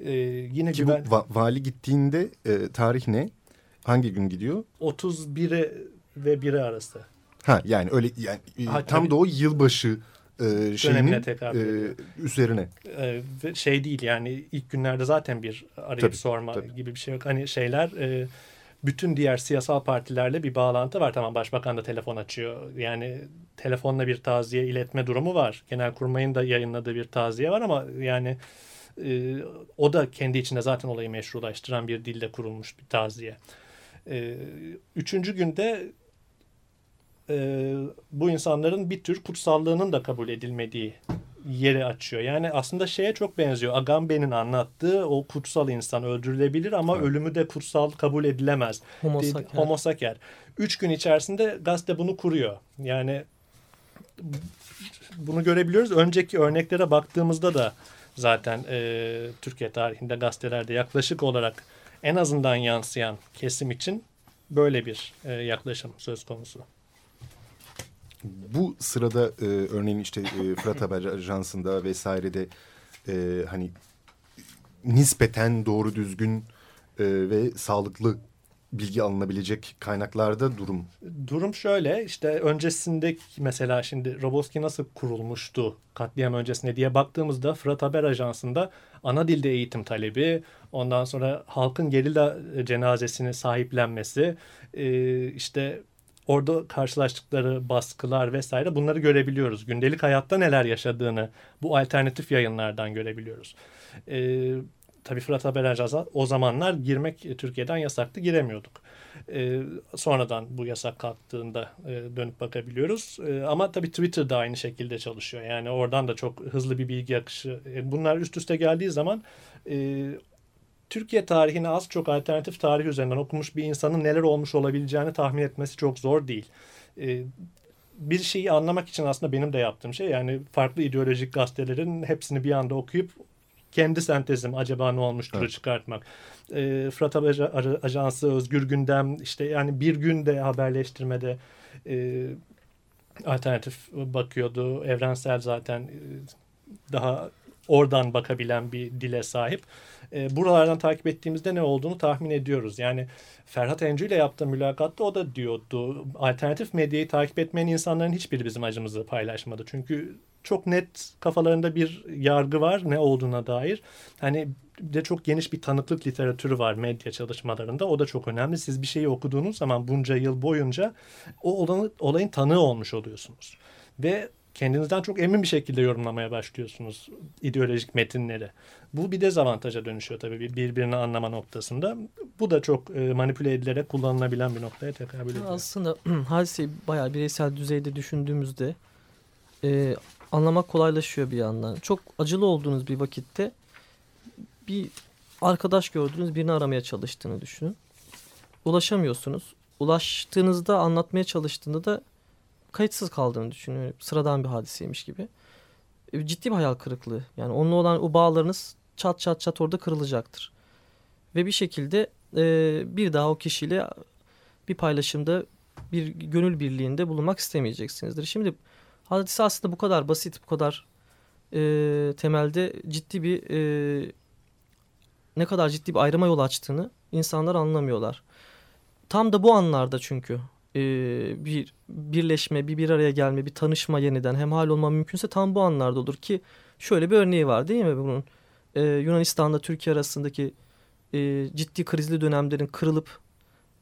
S5: E, yine
S3: Ki bu
S5: güven
S3: va- vali gittiğinde e, tarih ne? Hangi gün gidiyor?
S5: 31'i ve 1'i arası.
S3: Ha yani öyle yani e,
S5: Ha,
S3: tam
S5: tabii.
S3: da o yılbaşı e, şeyinin e, üzerine.
S5: e, şey değil yani ilk günlerde zaten bir arayıp
S3: Tabii,
S5: sorma
S3: tabii.
S5: gibi bir şey yok. Hani şeyler e, bütün diğer siyasal partilerle bir bağlantı var. Tamam başbakan da telefon açıyor. Yani telefonla bir taziye iletme durumu var. Genelkurmay'ın da yayınladığı bir taziye var ama yani E, o da kendi içinde zaten olayı meşrulaştıran bir dilde kurulmuş bir taziye. E, üçüncü günde e, bu insanların bir tür kutsallığının da kabul edilmediği yeri açıyor. Yani aslında şeye çok benziyor. Agamben'in anlattığı o kutsal insan öldürülebilir ama evet. ölümü de kutsal kabul edilemez.
S4: Homo sacer.
S5: Homo sacer. Üç gün içerisinde gazete bunu kuruyor. Yani bunu görebiliyoruz. Önceki örneklere baktığımızda da zaten e, Türkiye tarihinde gazetelerde yaklaşık olarak en azından yansıyan kesim için böyle bir e, yaklaşım söz konusu.
S3: Bu sırada e, örneğin işte e, Fırat [laughs] Haber Ajansı'nda vesairede e, hani nispeten doğru düzgün e, ve sağlıklı bilgi alınabilecek kaynaklarda durum?
S5: Durum şöyle işte öncesinde mesela şimdi Roboski nasıl kurulmuştu katliam öncesinde diye baktığımızda Fırat Haber Ajansı'nda ana dilde eğitim talebi ondan sonra halkın gerilla cenazesini sahiplenmesi e, işte orada karşılaştıkları baskılar vesaire bunları görebiliyoruz. Gündelik hayatta neler yaşadığını bu alternatif yayınlardan görebiliyoruz. Ee, tabii Fırat Haber o zamanlar girmek Türkiye'den yasaktı giremiyorduk. Ee, sonradan bu yasak kalktığında e, dönüp bakabiliyoruz. E, ama tabii Twitter da aynı şekilde çalışıyor. Yani oradan da çok hızlı bir bilgi akışı. E, bunlar üst üste geldiği zaman e, Türkiye tarihini az çok alternatif tarih üzerinden okumuş bir insanın neler olmuş olabileceğini tahmin etmesi çok zor değil. Ee, bir şeyi anlamak için aslında benim de yaptığım şey yani farklı ideolojik gazetelerin hepsini bir anda okuyup kendi sentezim acaba ne olmuştur evet. çıkartmak. E, Fırat Haber Ajansı, Özgür Gündem işte yani bir günde haberleştirmede e, alternatif bakıyordu. Evrensel zaten e, daha oradan bakabilen bir dile sahip. E, buralardan takip ettiğimizde ne olduğunu tahmin ediyoruz. Yani Ferhat Encü ile yaptığı mülakatta o da diyordu. Alternatif medyayı takip etmeyen insanların hiçbiri bizim acımızı paylaşmadı. Çünkü çok net kafalarında bir yargı var ne olduğuna dair. Hani de çok geniş bir tanıklık literatürü var medya çalışmalarında. O da çok önemli. Siz bir şeyi okuduğunuz zaman bunca yıl boyunca o olanı, olayın tanığı olmuş oluyorsunuz. Ve kendinizden çok emin bir şekilde yorumlamaya başlıyorsunuz ideolojik metinleri. Bu bir dezavantaja dönüşüyor tabii birbirini anlama noktasında. Bu da çok e, manipüle edilerek kullanılabilen bir noktaya tekabül ediyor.
S4: Aslında [clears throat] hadiseyi bayağı bireysel düzeyde düşündüğümüzde e, anlamak kolaylaşıyor bir yandan. Çok acılı olduğunuz bir vakitte bir arkadaş gördüğünüz birini aramaya çalıştığını düşünün. Ulaşamıyorsunuz. Ulaştığınızda anlatmaya çalıştığında da kayıtsız kaldığını düşünüyorum. Sıradan bir hadiseymiş gibi. E, ciddi bir hayal kırıklığı. Yani onunla olan o bağlarınız çat çat çat orada kırılacaktır. Ve bir şekilde e, bir daha o kişiyle bir paylaşımda bir gönül birliğinde bulunmak istemeyeceksinizdir. Şimdi hadise aslında bu kadar basit, bu kadar e, temelde ciddi bir e, ne kadar ciddi bir ayrıma yol açtığını insanlar anlamıyorlar. Tam da bu anlarda çünkü e, bir birleşme, bir bir araya gelme, bir tanışma yeniden hem hal olma mümkünse tam bu anlarda olur ki şöyle bir örneği var değil mi bunun? E, Yunanistan'da Türkiye arasındaki e, ciddi krizli dönemlerin kırılıp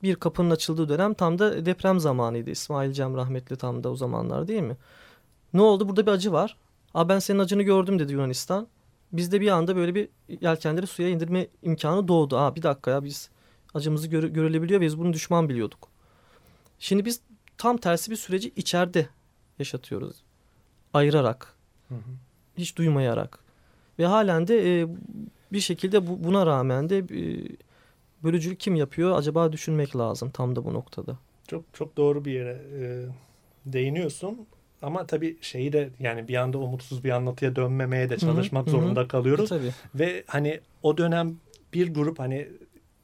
S4: bir kapının açıldığı dönem tam da deprem zamanıydı. İsmail Cem rahmetli tam da o zamanlar değil mi? Ne oldu? Burada bir acı var. Aa ben senin acını gördüm dedi Yunanistan. Bizde bir anda böyle bir yelkenleri suya indirme imkanı doğdu. Aa bir dakika ya biz acımızı göre, görülebiliyor biz bunu düşman biliyorduk. Şimdi biz tam tersi bir süreci içeride yaşatıyoruz. Ayırarak. Hı hı. Hiç duymayarak. Ve halen de e, bir şekilde bu, buna rağmen de e, bölücülük kim yapıyor acaba düşünmek lazım tam da bu noktada.
S5: Çok çok doğru bir yere e, değiniyorsun. Ama tabii şeyi de yani bir anda umutsuz bir anlatıya dönmemeye de çalışmak hı hı, zorunda hı. kalıyoruz. E, tabii. Ve hani o dönem bir grup hani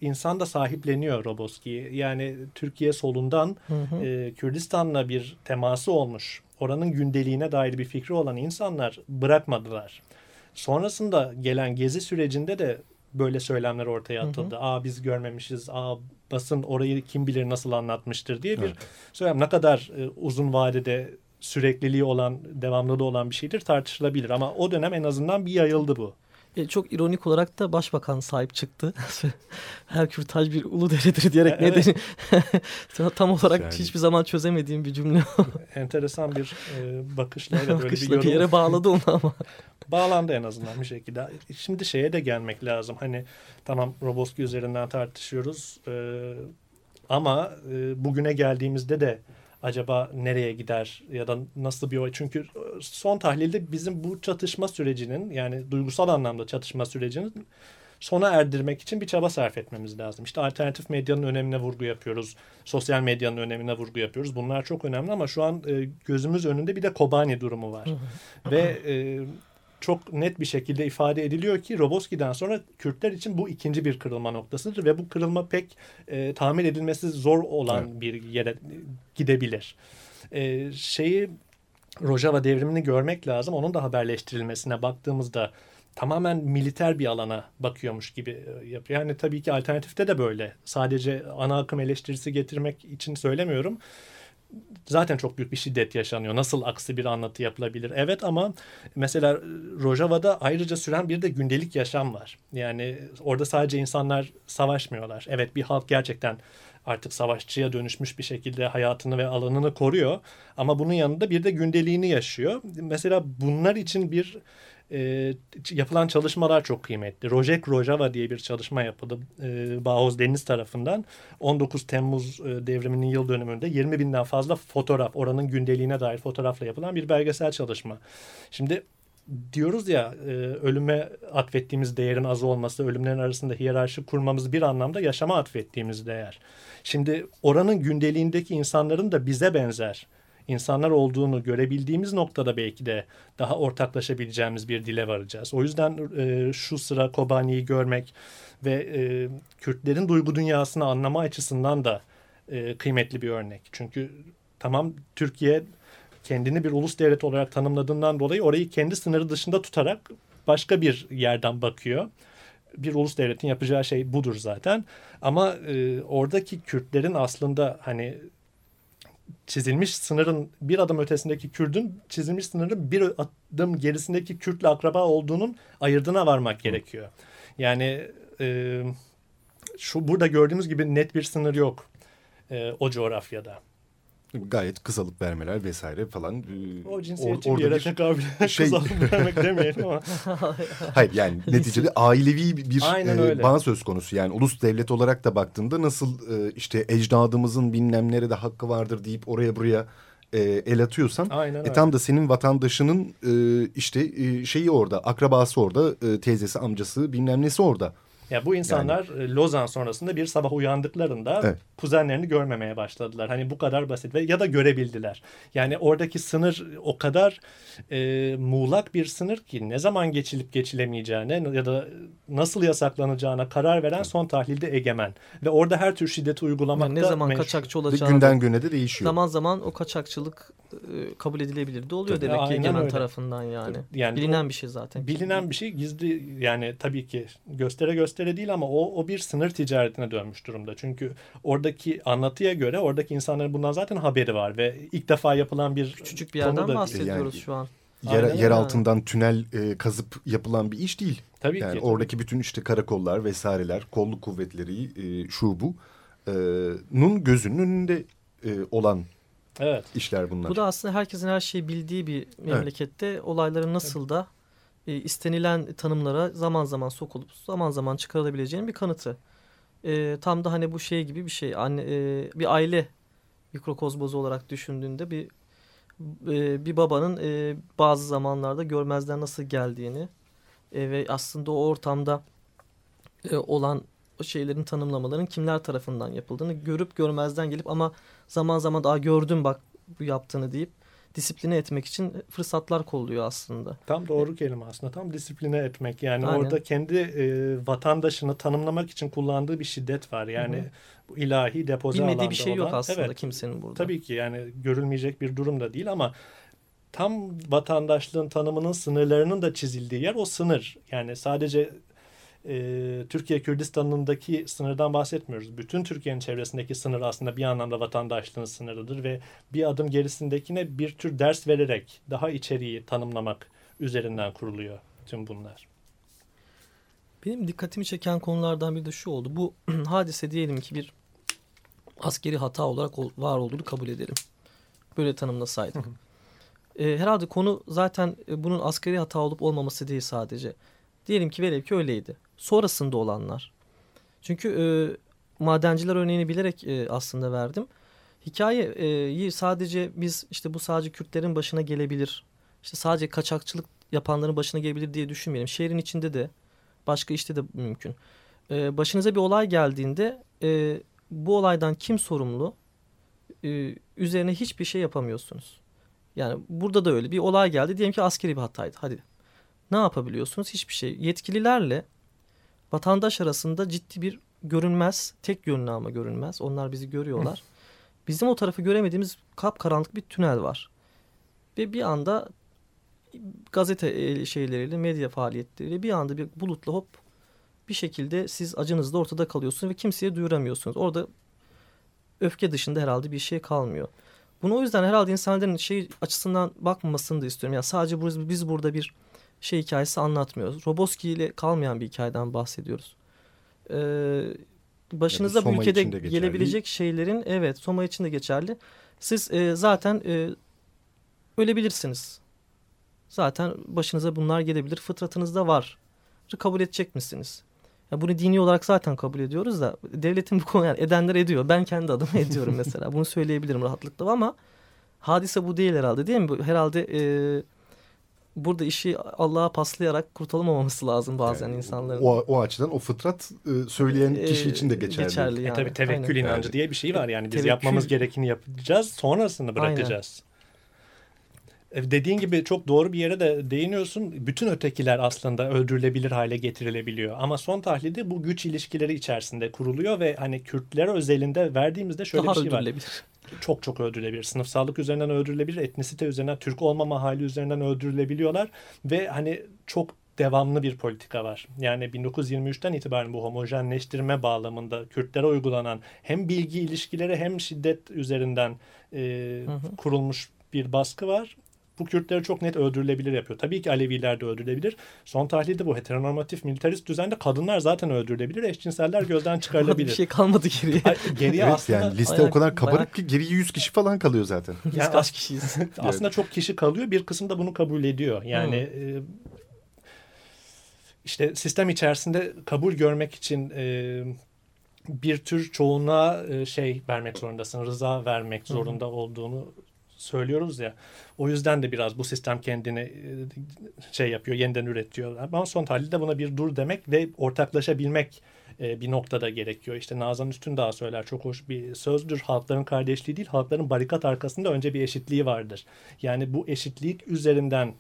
S5: insan da sahipleniyor Roboski'yi. Yani Türkiye solundan hı hı. E, Kürdistan'la bir teması olmuş. Oranın gündeliğine dair bir fikri olan insanlar bırakmadılar. Sonrasında gelen gezi sürecinde de böyle söylemler ortaya atıldı. Hı hı. Aa biz görmemişiz. Aa basın orayı kim bilir nasıl anlatmıştır diye bir evet. söylem. Ne kadar e, uzun vadede sürekliliği olan, devamlılığı olan bir şeydir tartışılabilir. Ama o dönem en azından bir yayıldı bu.
S4: E, çok ironik olarak da başbakan sahip çıktı. [laughs] Her kürtaj bir ulu deredir diyerek
S5: Evet.
S4: nedeni [laughs] tam olarak
S3: Yani.
S4: hiçbir zaman çözemediğim bir cümle. [laughs]
S5: Enteresan bir e, bakışla evet, bir
S4: Bakışla bir
S5: yorum.
S4: yere bağladı onu ama.
S5: Bağlandı en azından bir şekilde. Şimdi şeye de gelmek lazım. Hani tamam Roboski üzerinden tartışıyoruz. Ee, ama e, bugüne geldiğimizde de acaba nereye gider ya da nasıl bir çünkü e, son tahlilde bizim bu çatışma sürecinin yani duygusal anlamda çatışma sürecinin sona erdirmek için bir çaba sarf etmemiz lazım. İşte alternatif medyanın önemine vurgu yapıyoruz. Sosyal medyanın önemine vurgu yapıyoruz. Bunlar çok önemli ama şu an e, gözümüz önünde bir de Kobani durumu var. Ve e, çok net bir şekilde ifade ediliyor ki Roboski'den sonra Kürtler için bu ikinci bir kırılma noktasıdır ve bu kırılma pek e, tahmin edilmesi zor olan bir yere gidebilir. E, şeyi Rojava devrimini görmek lazım. Onun da haberleştirilmesine baktığımızda tamamen militer bir alana bakıyormuş gibi e, yapıyor. Yani tabii ki alternatifte de böyle. Sadece ana akım eleştirisi getirmek için söylemiyorum zaten çok büyük bir şiddet yaşanıyor. Nasıl aksi bir anlatı yapılabilir? Evet ama mesela Rojava'da ayrıca süren bir de gündelik yaşam var. Yani orada sadece insanlar savaşmıyorlar. Evet bir halk gerçekten artık savaşçıya dönüşmüş bir şekilde hayatını ve alanını koruyor. Ama bunun yanında bir de gündeliğini yaşıyor. Mesela bunlar için bir e, yapılan çalışmalar çok kıymetli. Rojek Rojava diye bir çalışma yapıldı e, Bağoz Deniz tarafından. 19 Temmuz e, devriminin yıl dönümünde 20 binden fazla fotoğraf, oranın gündeliğine dair fotoğrafla yapılan bir belgesel çalışma. Şimdi diyoruz ya e, ölüme atfettiğimiz değerin az olması, ölümlerin arasında hiyerarşi kurmamız bir anlamda yaşama atfettiğimiz değer. Şimdi oranın gündeliğindeki insanların da bize benzer insanlar olduğunu görebildiğimiz noktada belki de daha ortaklaşabileceğimiz bir dile varacağız. O yüzden e, şu sıra Kobani'yi görmek ve e, Kürtlerin duygu dünyasını anlama açısından da e, kıymetli bir örnek. Çünkü tamam Türkiye kendini bir ulus devlet olarak tanımladığından dolayı orayı kendi sınırı dışında tutarak başka bir yerden bakıyor. Bir ulus devletin yapacağı şey budur zaten. Ama e, oradaki Kürtlerin aslında hani çizilmiş sınırın bir adım ötesindeki Kürdün çizilmiş sınırın bir adım gerisindeki Kürtle akraba olduğunun ayırdına varmak gerekiyor. Yani e, şu burada gördüğümüz gibi net bir sınır yok e, o coğrafyada.
S3: Gayet kısalıp vermeler vesaire falan. Ee,
S5: O cinsiyetçi
S3: or-
S5: bir yere tekabül
S3: şey- [laughs]
S5: kısalım vermek demeyelim ama. [laughs]
S3: Hayır yani [laughs] neticede ailevi bir
S5: Aynen
S3: e,
S5: öyle.
S3: bağ söz konusu. Yani ulus devlet olarak da baktığında nasıl e, işte ecdadımızın bilmem nerede hakkı vardır deyip oraya buraya e, el atıyorsan.
S5: Aynen
S3: E
S5: öyle.
S3: tam da senin vatandaşının e, işte e, şeyi orada, akrabası orada, e, teyzesi, amcası bilmem nesi orada.
S5: Ya bu insanlar e, Lozan sonrasında bir sabah uyandıklarında
S3: Evet.
S5: kuzenlerini görmemeye başladılar. Hani bu kadar basit ve ya da görebildiler. Yani oradaki sınır o kadar e, muğlak bir sınır ki ne zaman geçilip geçilemeyeceğine ya da nasıl yasaklanacağına karar veren son tahlilde egemen. Ve orada her tür şiddeti uygulamakta
S4: Yani ne zaman
S5: meşru.
S4: kaçakçı
S3: Ve
S4: olacağını
S3: günden güne de değişiyor.
S4: zaman zaman o kaçakçılık e, kabul edilebilir de oluyor
S5: Tabii,
S4: demek ki egemen
S5: öyle.
S4: tarafından yani.
S5: Yani
S4: Bilinen
S5: o-
S4: bir şey zaten.
S5: Bilinen bir şey gizli yani tabii ki göstere göstere değil ama o, o bir sınır ticaretine dönmüş durumda. Çünkü oradaki anlatıya göre oradaki insanların bundan zaten haberi var ve ilk defa yapılan bir
S4: Küçücük bir yerden
S5: da-
S4: bahsediyoruz
S3: Yani-
S4: şu an.
S3: Yer,
S5: Aynen
S3: yer altından tünel e, kazıp yapılan bir iş değil.
S5: Tabii
S3: Yani
S5: ki.
S3: oradaki bütün işte karakollar vesaireler, kolluk kuvvetleri, e, şu bu, e, nun gözünün önünde e, olan
S5: Evet.
S3: işler bunlar.
S4: Bu da aslında herkesin her şeyi bildiği bir memlekette olayların nasıl da e, istenilen tanımlara zaman zaman sokulup zaman zaman çıkarılabileceğinin bir kanıtı. E, tam da hani bu şey gibi bir şey. Anne, e, bir aile mikrokozmozu olarak düşündüğünde bir e, bir babanın e, bazı zamanlarda görmezden nasıl geldiğini e, ve aslında o ortamda e, olan şeylerin tanımlamaların kimler tarafından yapıldığını görüp görmezden gelip ama zaman zaman daha gördüm bak bu yaptığını deyip disipline etmek için fırsatlar kolluyor aslında.
S5: Tam doğru kelime aslında. Tam disipline etmek. Yani
S4: Aynen.
S5: orada kendi e, vatandaşını tanımlamak için kullandığı bir şiddet var. Yani
S4: Hı hı.
S5: bu ilahi depoze
S4: Bilmediği
S5: alanda
S4: bir şey yok
S5: olan-
S4: aslında
S5: Evet.
S4: kimsenin burada.
S5: Tabii ki yani görülmeyecek bir durum da değil ama tam vatandaşlığın tanımının sınırlarının da çizildiği yer o sınır. Yani sadece e, Türkiye Kürdistan'ındaki sınırdan bahsetmiyoruz. Bütün Türkiye'nin çevresindeki sınır aslında bir anlamda vatandaşlığın sınırıdır ve bir adım gerisindekine bir tür ders vererek daha içeriği tanımlamak üzerinden kuruluyor tüm bunlar.
S4: Benim dikkatimi çeken konulardan biri de şu oldu. Bu [clears throat] hadise diyelim ki bir askeri hata olarak var olduğunu kabul edelim. Böyle tanımlasaydık. E, herhalde konu zaten e, bunun askeri hata olup olmaması değil sadece. Diyelim ki velev ki öyleydi. Sonrasında olanlar. Çünkü e, madenciler örneğini bilerek e, aslında verdim. Hikayeyi sadece biz işte bu sadece Kürtlerin başına gelebilir. İşte sadece kaçakçılık yapanların başına gelebilir diye düşünmeyelim. Şehrin içinde de başka işte de mümkün. E, başınıza bir olay geldiğinde e, bu olaydan kim sorumlu? E, üzerine hiçbir şey yapamıyorsunuz. Yani burada da öyle bir olay geldi. Diyelim ki askeri bir hataydı. Hadi ne yapabiliyorsunuz? Hiçbir şey. Yetkililerle vatandaş arasında ciddi bir görünmez, tek yönlü ama görünmez. Onlar bizi görüyorlar. Bizim o tarafı göremediğimiz kapkaranlık bir tünel var. Ve bir anda gazete şeyleriyle, medya faaliyetleriyle bir anda bir bulutla hop bir şekilde siz acınızda ortada kalıyorsunuz ve kimseye duyuramıyorsunuz. Orada öfke dışında herhalde bir şey kalmıyor. Bunu o yüzden herhalde insanların şey açısından bakmamasını da istiyorum. Yani sadece biz, biz burada bir şey hikayesi anlatmıyoruz. Roboski ile kalmayan bir hikayeden bahsediyoruz. Ee, başınıza yani bu ülkede gelebilecek şeylerin evet Soma için de geçerli. Siz e, zaten e, ölebilirsiniz. Zaten başınıza bunlar gelebilir. Fıtratınızda var. Kabul edecek misiniz? Ya bunu dini olarak zaten kabul ediyoruz da devletin bu konu yani edenler ediyor. Ben kendi adıma ediyorum mesela. [laughs] Bunu söyleyebilirim rahatlıkla ama hadise bu değil herhalde değil mi? Herhalde e, burada işi Allah'a paslayarak kurtulamamaması lazım bazen yani, insanların.
S3: O, o açıdan o fıtrat e, söyleyen e, kişi için de geçerli.
S5: geçerli yani. E, tabii tevekkül Aynen. inancı diye bir şey var yani. Biz tevekkül... yapmamız gerekeni yapacağız sonrasını bırakacağız. Aynen. Dediğin gibi çok doğru bir yere de değiniyorsun. Bütün ötekiler aslında öldürülebilir hale getirilebiliyor. Ama son tahlilde bu güç ilişkileri içerisinde kuruluyor ve hani Kürtler özelinde verdiğimizde şöyle Daha bir şey var. Çok çok öldürülebilir. Sınıfsallık üzerinden öldürülebilir. Etnisite üzerinden, Türk olmama hali üzerinden öldürülebiliyorlar. Ve hani çok devamlı bir politika var. Yani 1923'ten itibaren bu homojenleştirme bağlamında Kürtlere uygulanan hem bilgi ilişkileri hem şiddet üzerinden e, hı hı. kurulmuş bir baskı var bu Kürtleri çok net öldürülebilir yapıyor. Tabii ki Aleviler de öldürülebilir. Son tahlilde bu heteronormatif militarist düzende kadınlar zaten öldürülebilir. Eşcinseller gözden [laughs] çıkarılabilir.
S4: bir şey kalmadı geriye.
S5: geriye
S3: evet,
S5: aslında...
S3: Yani liste bayağı, o kadar kabarık bayağı... ki geriye 100 kişi falan kalıyor zaten.
S4: Yani kaç kişiyiz? [laughs]
S5: aslında çok kişi kalıyor. Bir kısım da bunu kabul ediyor. Yani... Hmm. E, işte sistem içerisinde kabul görmek için e, bir tür çoğunluğa e, şey vermek zorundasın, rıza vermek zorunda olduğunu söylüyoruz ya. O yüzden de biraz bu sistem kendini e, şey yapıyor, yeniden üretiyor. Ama son tahlilde buna bir dur demek ve ortaklaşabilmek e, bir noktada gerekiyor. İşte Nazan Üstün daha söyler çok hoş bir sözdür. Halkların kardeşliği değil, halkların barikat arkasında önce bir eşitliği vardır. Yani bu eşitlik üzerinden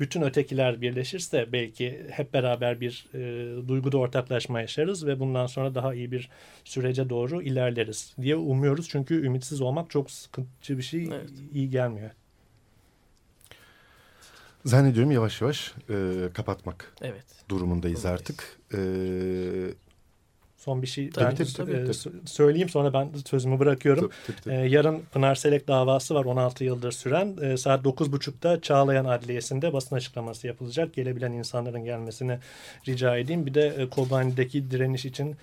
S5: bütün ötekiler birleşirse belki hep beraber bir e, duyguda ortaklaşma yaşarız ve bundan sonra daha iyi bir sürece doğru ilerleriz diye umuyoruz. Çünkü ümitsiz olmak çok sıkıntı bir şey, evet. iyi gelmiyor.
S3: Zannediyorum yavaş yavaş e, kapatmak
S4: evet.
S3: durumundayız Durumundayız. artık. E,
S5: son bir şey tabii, tabii, tabii, e, tabii. söyleyeyim sonra ben sözümü bırakıyorum. Tabii, tabii, tabii. E, yarın Pınar Selek davası var 16 yıldır süren. E, saat 9.30'da Çağlayan Adliyesi'nde basın açıklaması yapılacak. Gelebilen insanların gelmesini rica edeyim. Bir de Kobani'deki direniş için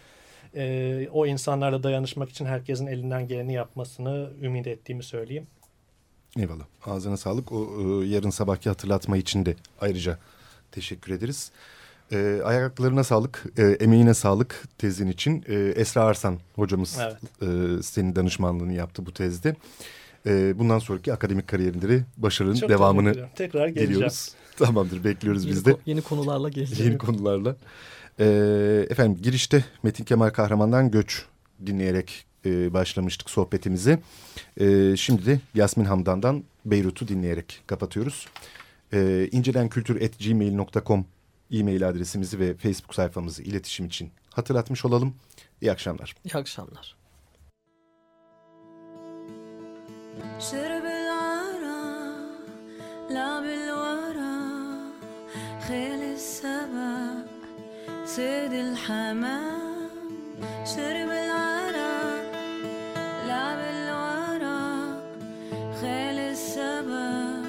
S5: e, o insanlarla dayanışmak için herkesin elinden geleni yapmasını ümit ettiğimi söyleyeyim.
S3: Eyvallah. Ağzına sağlık. O e, yarın sabahki hatırlatma için de ayrıca teşekkür ederiz. E, ayaklarına sağlık, e, emeğine sağlık tezin için. E, Esra Arsan hocamız evet. e, senin danışmanlığını yaptı bu tezde. E, bundan sonraki akademik kariyerinde başarının Çok devamını
S5: Tekrar geleceğim. diliyoruz. [laughs]
S3: Tamamdır bekliyoruz
S4: yeni
S3: biz de.
S4: yeni konularla geleceğim.
S3: Yeni konularla. E, efendim girişte Metin Kemal Kahraman'dan Göç dinleyerek e, başlamıştık sohbetimizi. E, şimdi de Yasmin Hamdan'dan Beyrut'u dinleyerek kapatıyoruz. E, incelenkültür.gmail.com e-mail adresimizi ve Facebook sayfamızı iletişim için hatırlatmış olalım. İyi akşamlar.
S4: İyi akşamlar. سيد الحمام شرب العرق لعب الورق خيل السبق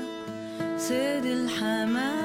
S4: سيد الحمام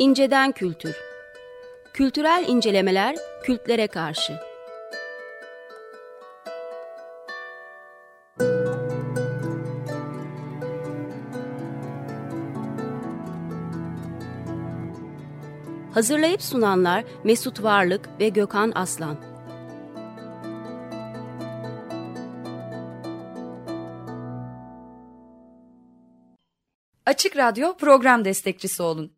S1: İnceden Kültür. Kültürel incelemeler kültlere karşı. Hazırlayıp sunanlar Mesut Varlık ve Gökhan Aslan.
S9: Açık Radyo program destekçisi olun.